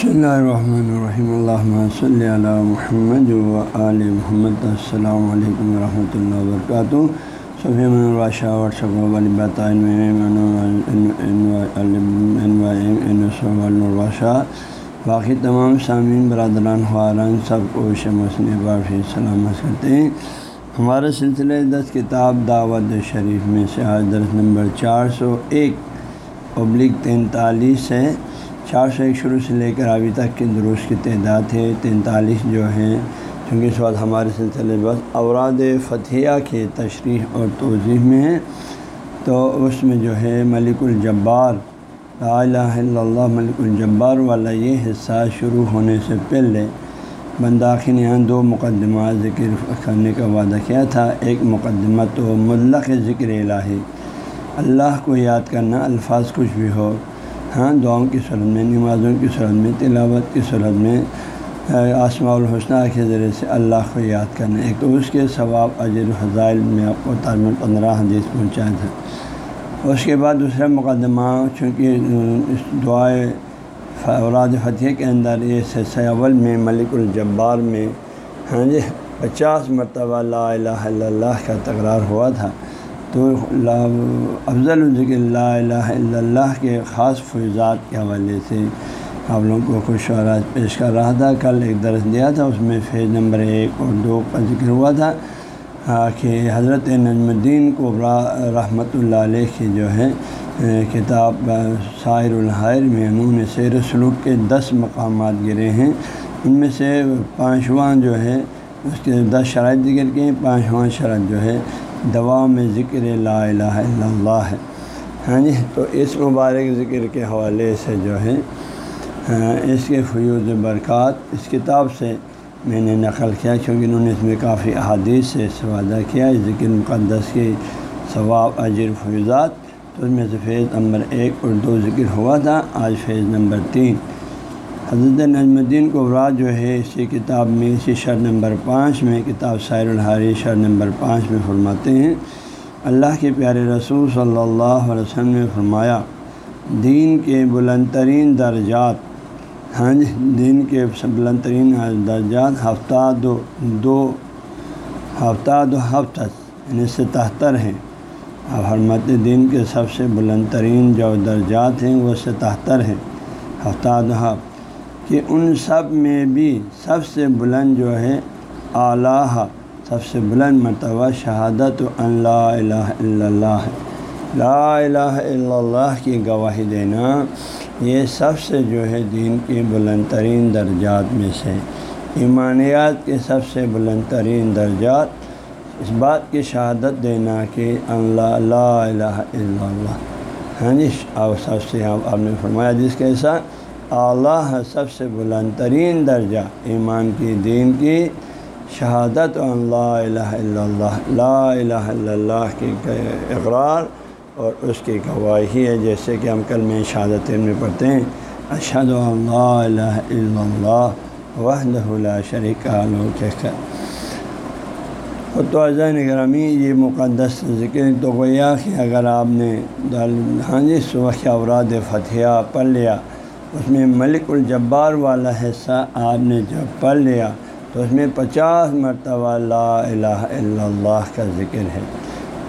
بسم اللہ الرحمن الرحیم اللہ صلی اللہ محمد و علیہ محمد السلام علیکم ورحمۃ اللہ وبرکاتہ صفی الراشہ الراشہ باقی تمام سامعین برادران خواران سب کو شمسن بافی سلامت کرتے ہیں ہمارے سلسلے دس کتاب دعوت شریف میں سے آج درس نمبر چار سو ایک ابلک تینتالیس ہے۔ چار سو ایک شروع سے لے کر ابھی تک کے دروس کی تعداد ہے، تینتالیس جو ہیں، چونکہ اس وقت ہمارے سلسلے بس اوراد فتحیہ کے تشریح اور توضیح میں ہیں۔ تو اس میں جو ہے، ملک الجبار، لا الہ الا اللہ، ملک الجبار والا یہ حصہ شروع ہونے سے پہلے بنداخی نے یہاں دو مقدمات ذکر کرنے کا وعدہ کیا تھا۔ ایک مقدمہ تو ملق ذکر الہی، اللہ کو یاد کرنا، الفاظ کچھ بھی ہو۔ ہاں دعاؤں کی صورت میں، نمازوں کی صورت میں، تلاوت کی صورت میں آسماء الحسنہ کے ذریعے سے اللہ کو یاد کرنا۔ ایک تو اس کے ثواب، اجر حضائل میں آپ کو تعلیم پندرہ حدیث پہنچایا تھا اس کے بعد دوسرا مقدمہ، چونکہ اس دعائے اوراد فتح کے اندر یہ اول میں ملک الجبار میں ہاں جی پچاس مرتبہ لا الہ الا اللہ کا تکرار ہوا تھا۔ تو افضل الذکر اللہ الہ الا اللہ کے خاص فیضات کے حوالے سے آپ لوگوں کو خوش آراج پیش کر رہا تھا۔ کل ایک درس دیا تھا، اس میں فیض نمبر ایک اور دو کا ذکر ہوا تھا۔ کہ حضرت نجم الدین کو رحمۃ اللہ علیہ کی جو ہے کتاب شاعر الحائر میں انہوں نے سیر سلوک کے دس مقامات گرے ہیں۔ ان میں سے پانچواں جو ہے، اس کے دس شرائط ذکر کے پانچواں شرط جو ہے دوا میں ذکر لا الہ الا اللہ ہے۔ ہاں جی تو اس مبارک ذکر کے حوالے سے جو ہے ہاں، اس کے فیوز برکات اس کتاب سے میں نے نقل کیا، کیونکہ انہوں نے اس میں کافی احادیث سے وعدہ کیا، اس ذکر مقدس کے ثواب، اجر، فیوزات۔ تو اس میں سے فیض نمبر ایک اور دو ذکر ہوا تھا، آج فیض نمبر تین۔ حضرت نجم الدین کو جو ہے اسی کتاب میں اسی شر نمبر پانچ میں، کتاب سیر الحاری شر نمبر پانچ میں فرماتے ہیں۔ اللہ کے پیارے رسول صلی اللہ علیہ وسلم نے فرمایا، دین کے بلند ترین درجات ہاں جی دین کے بلند ترین درجات ہفتہ دو دو ہفتہ دو ہفتہ یعنی ستہتر ہیں۔ اب حرمت دین کے سب سے بلند ترین جو درجات ہیں، وہ ستہتر ہیں۔ ہفتہ دو ہفتہ کہ ان سب میں بھی سب سے بلند جو ہے اعلیٰ سب سے بلند مرتبہ شہادت اللہ الہ الا اللہ ہے۔ لا الہ الا اللہ کی گواہی دینا، یہ سب سے جو ہے دین کی بلند ترین درجات میں سے ایمانیات کے سب سے بلند ترین درجات۔ اس بات کی شہادت دینا کہ اللہ لا الہ الا اللہ۔ ہاں جی اور سب سے آپ نے فرمایا جس کے ساتھ اللہ سب سے بلند ترین درجہ، ایمان کی، دین کی۔ شہادت اللہ الہ الا اللہ، لا الہ الا اللہ کی اقرار اور اس کی گواہی ہے، جیسے کہ ہم کل میں شہادت میں پڑھتے ہیں۔ اشد اللہ الہ الا اللہ وحدہ لا شریک کہہ کر تو گرامی یہ مقدس ذکر تو گویا کہ اگر آپ نے ہاں جی صبح اوراد فتح پڑھ لیا اس میں ملک الجبار والا حصہ آپ نے جب پڑھ لیا تو اس میں پچاس مرتبہ لا الہ الا اللہ کا ذکر ہے۔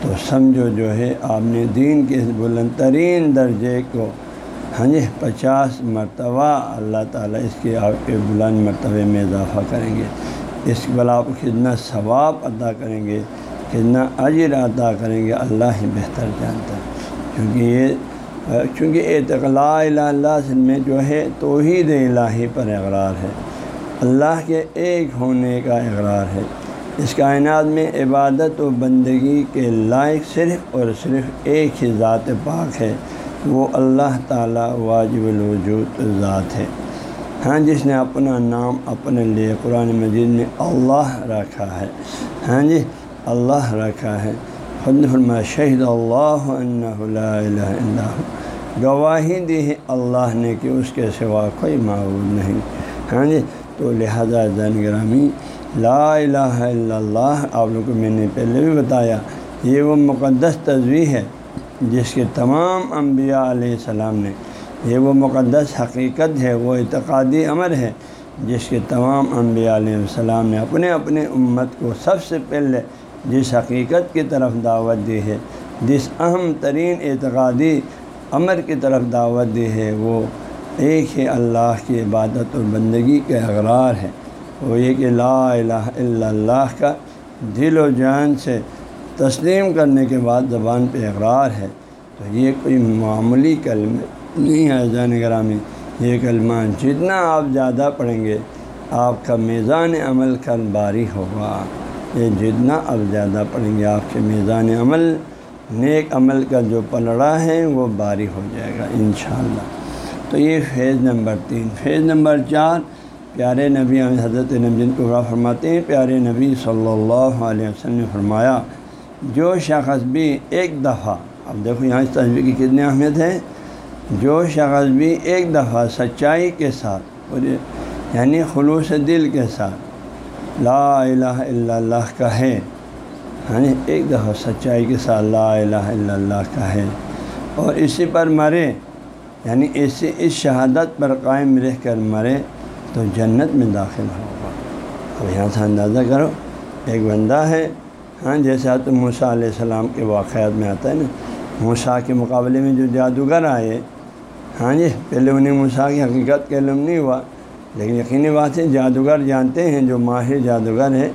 تو سمجھو جو ہے، آپ نے دین کے اس بلند ترین درجے کو ہاں جی پچاس مرتبہ اللہ تعالیٰ اس کے آپ کے بلند مرتبے میں اضافہ کریں گے۔ اس بلا آپ کتنا ثواب ادا کریں گے، کتنا اجر ادا کریں گے، اللہ ہی بہتر جانتا ہے۔ کیونکہ یہ چونکہ اعتقلا اللہ میں جو ہے توحید الہی پر اقرار ہے۔ اللہ کے ایک ہونے کا اقرار ہے۔ اس کائنات میں عبادت و بندگی کے لائق صرف اور صرف ایک ہی ذات پاک ہے، وہ اللہ تعالیٰ واجب الوجود ذات ہے۔ ہاں جس نے اپنا نام اپنے لیے قرآن مجید میں اللہ رکھا ہے۔ ہاں جی اللہ رکھا ہے۔ خود فرما شہید اللہ اللہ گواہی دی ہے اللہ نے کہ اس کے سوا کوئی معبود نہیں۔ ہاں جی تو لہٰذا زین گرامی لا الہ الا اللہ، آپ لوگوں کو میں نے پہلے بھی بتایا، یہ وہ مقدس تصویر ہے جس کے تمام انبیاء علیہ السلام نے، یہ وہ مقدس حقیقت ہے، وہ اعتقادی امر ہے جس کے تمام انبیاء علیہ السلام نے اپنے اپنے امت کو سب سے پہلے جس حقیقت کی طرف دعوت دی ہے، جس اہم ترین اعتقادی امر کی طرف دعوت دی ہے، وہ ایک ہی اللہ کی عبادت اور بندگی کے اقرار ہے وہ یہ کہ لا الہ الا اللہ کا دل و جان سے تسلیم کرنے کے بعد زبان پہ اقرار ہے۔ تو یہ کوئی معمولی کلمہ نہیں ہے جان گرامی۔ یہ کلمہ جتنا آپ زیادہ پڑھیں گے، آپ کا میزان عمل کل باری ہوگا۔ یہ جتنا آپ زیادہ پڑھیں گے، آپ کے میزان عمل نیک عمل کا جو پلڑا ہے وہ باری ہو جائے گا، انشاءاللہ۔ تو یہ فیض نمبر تین۔ فیض نمبر چار، پیارے نبی حضرت نبی کو فرماتے ہیں، پیارے نبی صلی اللہ علیہ وسلم نے فرمایا، جو شخص بھی ایک دفعہ، اب دیکھو یہاں اس تصویر کی کتنی اہمیت ہے، جو شخص بھی ایک دفعہ سچائی کے ساتھ یعنی خلوص دل کے ساتھ، لا الہ الا اللہ کا ہے یعنی ایک دفعہ سچائی کے ساتھ لا الہ الا اللہ کا ہے اور اسی پر مرے یعنی اسی، اس شہادت پر قائم رہ کر مرے تو جنت میں داخل ہوگا۔ اب یہاں سے اندازہ کرو، ایک بندہ ہے ہاں جیسے تو موسیٰ علیہ السلام کے واقعات میں آتا ہے نا، موسیٰ کے مقابلے میں جو جادوگر آئے ہاں جی پہلے انہیں موسیٰ کی حقیقت کا علم نہیں ہوا، لیکن یقینی بات ہے، جادوگر جانتے ہیں، جو ماہر جادوگر ہے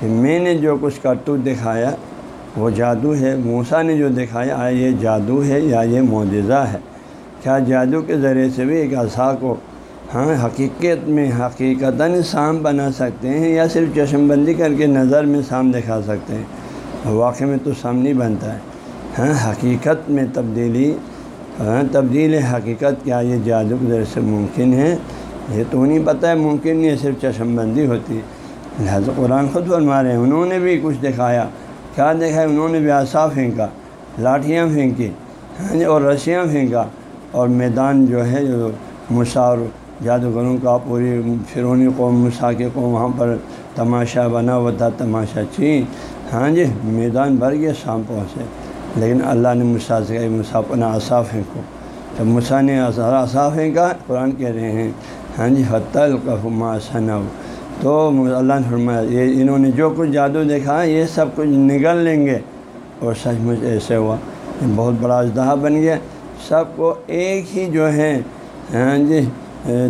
کہ میں نے جو کچھ کرتوت دکھایا، وہ جادو ہے۔ موسیٰ نے جو دکھایا، آیا یہ جادو ہے یا یہ معجزہ ہے؟ کیا جادو کے ذریعے سے بھی ایک عصا کو ہاں حقیقت میں حقیقتاً سام بنا سکتے ہیں یا صرف چشم بندی کر کے نظر میں سام دکھا سکتے ہیں؟ واقع میں تو سام نہیں بنتا ہے۔ ہاں حقیقت میں تبدیلی ہاں تبدیل حقیقت کیا یہ جادو کے ذریعے سے ممکن ہے؟ یہ تو نہیں پتہ ہے، ممکن نہیں ہے صرف چشم بندی ہوتی۔ ہے لہٰذا قرآن خود فرما رہے ہیں۔ انہوں نے بھی کچھ دکھایا۔ کیا دیکھا ہے انہوں نے بھی آسا پھینکا لاٹھیاں پھینکی ہاں جی اور رسیاں پھینکا اور میدان جو ہے، جو مشاور جادوگروں کا، پوری فرونی قوم مسا کے قوم، وہاں پر تماشا بنا ہوا تھا، تماشا چین۔ ہاں جی میدان بھر گیا شام پہنچے۔ لیکن اللہ نے مسا سے کہا مسا اپنا اصاف پھینکو جب مسا نے اصاف پھینکا قرآن کہہ رہے ہیں ہاں جی حتل کا ثنا تو اللہ نے فرمایا، یہ انہوں نے جو کچھ جادو دیکھا، یہ سب کچھ نگل لیں گے۔ اور سچ مچ ایسے ہوا، یہ بہت بڑا اجدہا بن گیا۔ سب کو ایک ہی جو ہے ہاں جی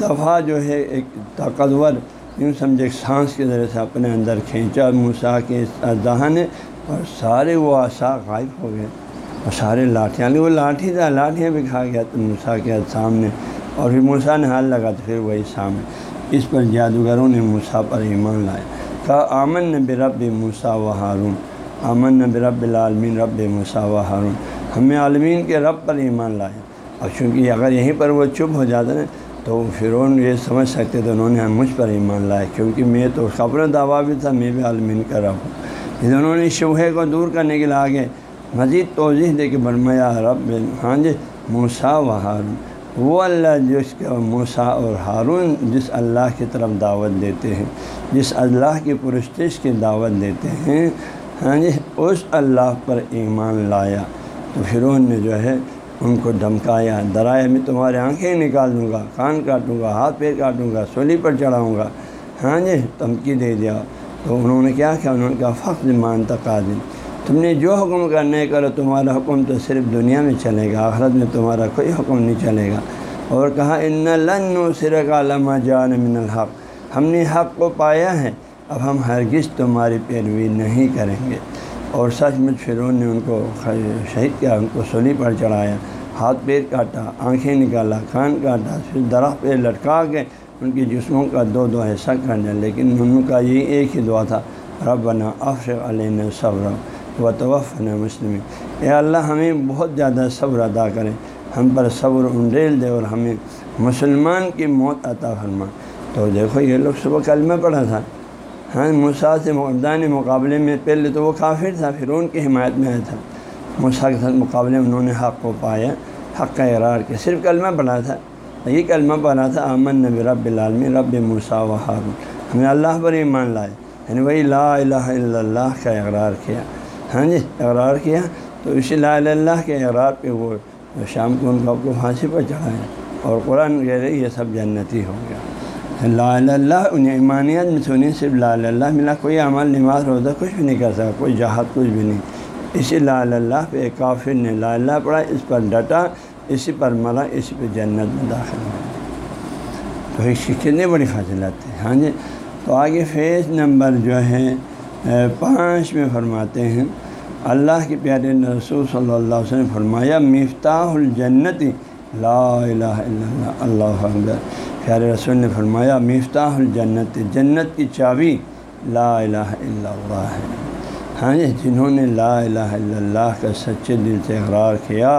دفعہ جو ہے، ایک طاقتور، یوں سمجھے ایک سانس کے ذریعے سے اپنے اندر کھینچا۔ موسا کے اجدہا نے، اور سارے وہ آسا غائب ہو گئے۔ اور سارے لاٹھیاں وہ لاٹھی تھا، لاٹھیاں بھی کھا گیا تو موسا کے سامنے۔ اور پھر موسا نے حال لگا تو پھر وہی سامنے۔ اس پر جادوگروں نے موسا پر ایمان لایا کہا آمن نب رب موسا و ہارون آمن نب رب العالمین رب موسا و ہارون۔ ہمیں عالمین کے رب پر ایمان لائے۔ اور چونکہ اگر یہیں پر وہ چپ ہو جاتا نا تو فرعون یہ سمجھ سکتے تھے انہوں نے مجھ پر ایمان لائے، کیونکہ میں تو اس کا اپنا دعویٰ بھی تھا، میں بھی عالمین کا رب ہوں۔ انہوں نے شبہ کو دور کرنے کے لیے آگے مزید توضیح دے کے برمیا رب ہاں جی موسا و ہارون۔ وہ اللہ جس کے موسا اور ہارون جس اللہ کی طرف دعوت دیتے ہیں، جس اللہ کی پرستش کی دعوت دیتے ہیں ہاں جی اس اللہ پر ایمان لایا۔ تو فرعون نے جو ہے، ان کو دھمکایا۔ ڈرایا میں تمہارے آنکھیں نکال دوں گا، کان کاٹوں گا، ہاتھ پیر کاٹوں گا، سولی پر چڑھاؤں گا۔ ہاں جی دھمکی دے دیا۔ تو انہوں نے کیا کیا؟ انہوں نے کہا، فخر مان تقاضم تم نے جو حکم کرنے کرو تمہارا حکم تو صرف دنیا میں چلے گا، آخرت میں تمہارا کوئی حکم نہیں چلے گا۔ اور کہا، ان لن سرک علامہ جان من الحق۔ ہم نے حق کو پایا ہے، اب ہم ہرگز تمہاری پیروی نہیں کریں گے۔ اور سچ مچ فرون نے ان کو شہید کیا، ان کو سولی پر چڑھایا، ہاتھ پیر کاٹا، آنکھیں نکالا، کان کاٹا، پھر درخت پہ لٹکا کے ان کی جسموں کا دو دو حصہ کر دیا لیکن ان کا یہی ایک ہی دعا تھا، ربنا افر علیہ صبر و توف مسلم اے اللہ، ہمیں بہت زیادہ صبر ادا کرے ہم پر صبر انڈیل دے اور ہمیں مسلمان کی موت عطا فرما۔ تو دیکھو، یہ لوگ صبح کلمہ پڑھا تھا۔ ہاں مسا سے مقدان مقابلے میں پہلے تو وہ کافر تھا پھر ان کی حمایت میں آیا تھا۔ مسا کے ساتھ مقابلے میں انہوں نے حق کو پایا، حق کا اقرار کیا۔ صرف کلمہ پڑھا تھا یہ کلمہ پڑھا تھا امن نبی رب العالمی رب مسا و ہارون۔ ہمیں اللہ پر ایمان لائے۔ یعنی وہی لا الہ الا اللہ کا اقرار کیا۔ ہاں جی اقرار کیا۔ تو اسی لا اللہ کے اقرار پہ وہ شام کو ان کو آپ کو پھانسی پر چڑھایا اور قرآن کہہ رہے یہ سب جنتی ہو گیا۔ لا اللہ انہیں ایمانیت میں سنی صرف لا اللہ ملا۔ کوئی عمل نماز، روزہ کچھ بھی نہیں کر سکا، کوئی جہاد کچھ بھی نہیں۔ اسی لا اللہ پہ ایک کافر نے لا اللہ پڑھا، اس پر ڈٹا، اسی پر مرا، اسی پہ جنت میں داخل ہوا۔ تو اس کی کتنی بڑی فضلت ہے ہاں جی۔ تو آگے فیض نمبر جو ہے پانچ میں فرماتے ہیں، اللہ کے پیارے رسول صلی اللہ علیہ وسلم فرمایا، مفتاح الجنتی لا الہ الا اللہ اللہ اکبر۔ پیارے رسول نے فرمایا، مفتاح الجنت، جنت کی چابی لا الہ الا اللہ ہے۔ ہاں جی جنہوں نے لا الہ الا اللہ کا سچے دل سے اقرار کیا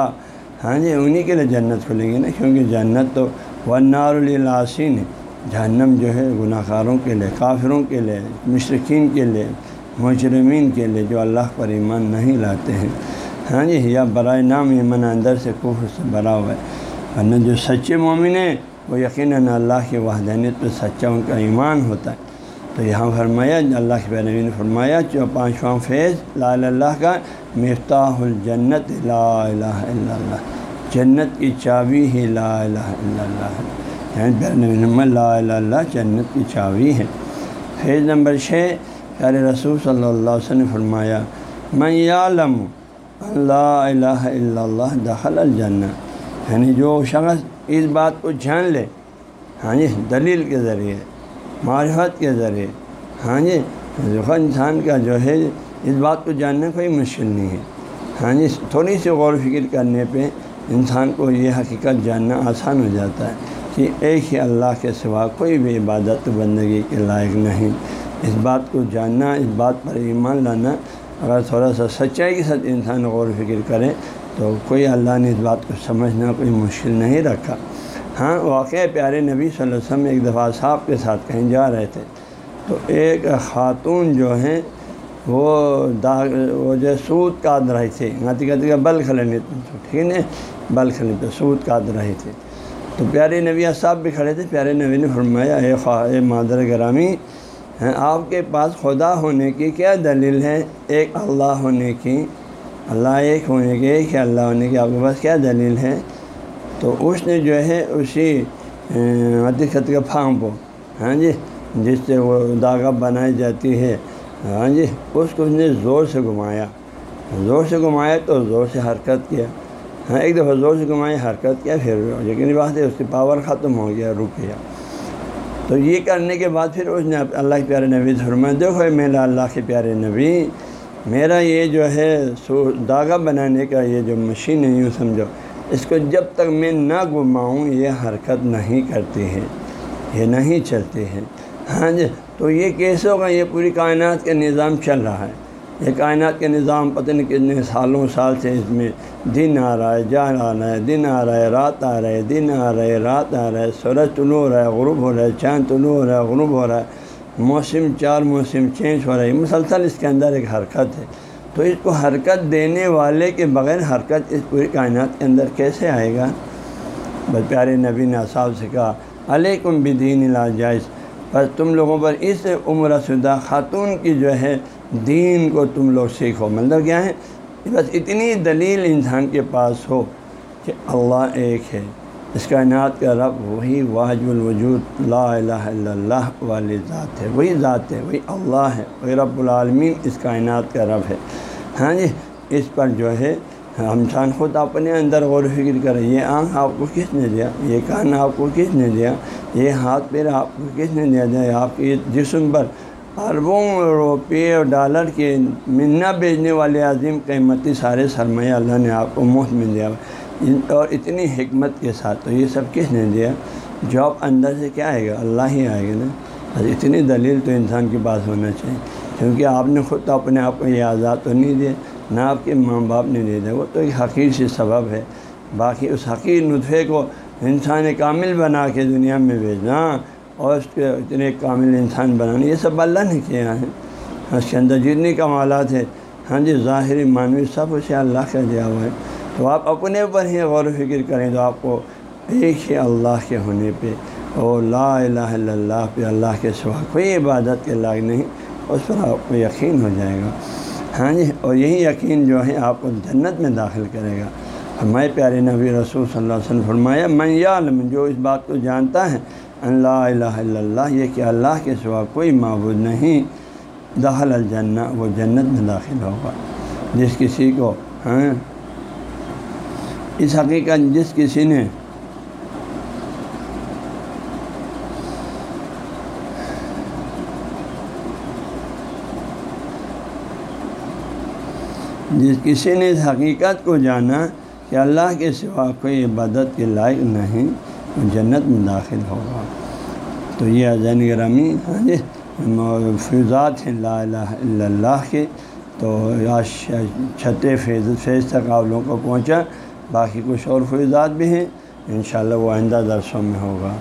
ہاں جی انہیں کے لیے جنت کھلیں گے نا، کیونکہ جنت تو ونار الاسین ہے۔ جہنم جو ہے گناہ کاروں کے لیے، کافروں کے لیے مشرقین کے لیے، مجرمین کے لیے جو اللہ پر ایمان نہیں لاتے ہیں۔ ہاں جی یا برائے نام ایمان اندر سے کفر سے بھرا ہوا ہے۔ ورنہ جو سچے مومن ہیں، وہ یقیناً اللہ کی وحدانیت پہ سچا ان کا ایمان ہوتا ہے۔ تو یہاں فرمایا، اللہ کے پیروی نے فرمایا، جو پانچواں فیض، لا اللہ کا، مفتاح الجنت، لا الہ الا اللہ۔ جنت کی چابی ہی لا الہ الا اللہ ہے۔ یعنی لا اللہ جنت کی چابی ہے۔ فیض نمبر چھ، پیارے رسول صلی اللہ علیہ وسلم نے فرمایا میں عالم اللہ الہ الا اللہ دخل الجنہ یعنی جو شخص اس بات کو جان لے ہاں جی دلیل کے ذریعے، معرفت کے ذریعے ہاں جی انسان کا جو ہے، اس بات کو جاننا کوئی مشکل نہیں ہے۔ ہاں جی تھوڑی سی غور و فکر کرنے پہ انسان کو یہ حقیقت جاننا آسان ہو جاتا ہے۔ کہ ایک ہی اللہ کے سوا کوئی بھی عبادت بندگی کے لائق نہیں۔ اس بات کو جاننا، اس بات پر ایمان لانا، اگر تھوڑا سا سچائی کے ساتھ انسان غور و فکر کرے تو کوئی اللہ نے اس بات کو سمجھنا کوئی مشکل نہیں رکھا۔ ہاں واقع پیارے نبی صلی اللہ علیہ وسلم ایک دفعہ صاحب کے ساتھ کہیں جا رہے تھے۔ تو ایک خاتون جو ہیں، وہ داغ، وہ جو سود کاٹ رہی تھی۔ غاتی کا بل کھلنے ٹھیک ہے بل کھلنے پہ سود کاٹ رہی تھی۔ تو پیارے نبی صاحب بھی کھڑے تھے، پیارے نبی نے فرمایا، اے خواہ مادر گرامی آپ کے پاس خدا ہونے کی کیا دلیل ہے؟ ایک اللہ ہونے کی، اللہ ایک ہونے کی ایک اللہ ہونے کی، آپ کے پاس کیا دلیل ہے؟ تو اس نے جو ہے، اسی حقیقت کا پھام ہاں جی جس سے وہ داغا بنائی جاتی ہے ہاں جی اس کو اس نے زور سے گھمایا۔ زور سے گھمایا تو زور سے حرکت کیا۔ ہاں ایک دفعہ زور سے گھمائی حرکت کیا، پھر یقینی بات ہے، اس کی پاور ختم ہو گیا، رک گیا۔ تو یہ کرنے کے بعد پھر اس نے اللہ کے پیارے نبی فرمایا، دیکھو میرا اللہ کے پیارے نبی، میرا یہ جو ہے سو داغا بنانے کا یہ جو مشین ہے، یوں سمجھو، اس کو جب تک میں نہ گھماؤں، یہ حرکت نہیں کرتی ہے یہ نہیں چلتی ہے ہاں جی تو یہ کیسے ہوگا؟ یہ پوری کائنات کا نظام چل رہا ہے۔ یہ کائنات کے نظام پتہ نہیں کتنے سالوں سال سے اس میں دن آ رہا ہے، جان آ رہا ہے، دن آ رہا ہے، رات آ رہا ہے، دن آ رہا ہے، رات آ رہا ہے، سورج طلوع ہو رہا ہے، غروب ہو رہا ہے، چاند طلوع ہو رہا ہے، غروب ہو رہا ہے، موسم چار موسم چینج ہو رہا ہے مسلسل اس کے اندر ایک حرکت ہے۔ تو اس کو حرکت دینے والے کے بغیر حرکت اس پوری کائنات کے اندر کیسے آئے گا؟ بس پیارے نبی نے صاحب سے کہا، علیکم بدین علاجائز بس تم لوگوں پر اس عمر شدہ خاتون کی جو ہے دین کو تم لوگ سیکھو۔ مطلب کیا ہے؟ بس اتنی دلیل انسان کے پاس ہو کہ اللہ ایک ہے۔ اس کائنات کا رب وہی واجب الوجود، لا الہ الا اللہ والی ذات ہے۔ وہی ذات ہے، وہی اللہ ہے، وہی رب العالمین اس کائنات کا رب ہے۔ ہاں جی اس پر جو ہے انسان خود اپنے اندر غور و فکر کریں، یہ آنکھ آپ کو کس نے دیا؟ یہ کان آپ کو کس نے دیا؟ یہ ہاتھ پیر آپ کو کس نے دیا؟ دیا آپ کے جسم پر اربوں روپے اور ڈالر کے منا بیچنے والے عظیم قیمتی سارے سرمایہ اللہ نے آپ کو مفت میں دیا۔ اور اتنی حکمت کے ساتھ تو یہ سب کس نے دیا؟ جاب اندر سے کیا آئے گا؟ اللہ ہی آئے گا نا۔ اتنی دلیل تو انسان کے پاس ہونا چاہیے۔ کیونکہ آپ نے خود تو اپنے آپ کو یہ آزاد تو نہیں دیا۔ نہ آپ کے ماں باپ نے دے دیا وہ تو ایک حقیر سے سبب ہے۔ باقی اس حقیر نطفے کو انسان کامل بنا کے دنیا میں بھیجنا اور اس کے اتنے کامل انسان بنانا، یہ سب اللہ نے کیا ہے۔ اس کے اندر جتنی کمالات ہیں ہاں جی ظاہری معنوی سب اسے اللہ کا دیا ہوا ہے۔ تو آپ اپنے اوپر ہی غور و فکر کریں تو آپ کو ایک ہی اللہ کے ہونے پہ اور لا الہ الا اللہ پہ اللہ کے سوا کوئی عبادت کے لائق نہیں، اس پر آپ کو یقین ہو جائے گا۔ ہاں جی اور یہی یقین جو ہے آپ کو جنت میں داخل کرے گا۔ ہمارے پیارے نبی رسول صلی اللہ علیہ وسلم فرمایا میں یا عالم جو اس بات کو جانتا ہے اللہ الہ الا اللہ، یہ کہ اللہ کے سوا کوئی معبود نہیں، دخل الجنہ، وہ جنت میں داخل ہوگا۔ جس کسی کو ہاں اس حقیقت جس کسی نے جس کسی نے اس حقیقت کو جانا کہ اللہ کے سوا کوئی عبادت کے لائق نہیں، وہ جنت میں داخل ہوگا۔ تو یہ عظین گرامی ہاں جی فیضات ہیں لا الہ الا اللہ کے۔ تو چھتے فیض فیض تک آپ لوگوں کو پہنچا، باقی کچھ اور فیضات بھی ہیں۔ انشاءاللہ وہ آئندہ درسوں میں ہوگا۔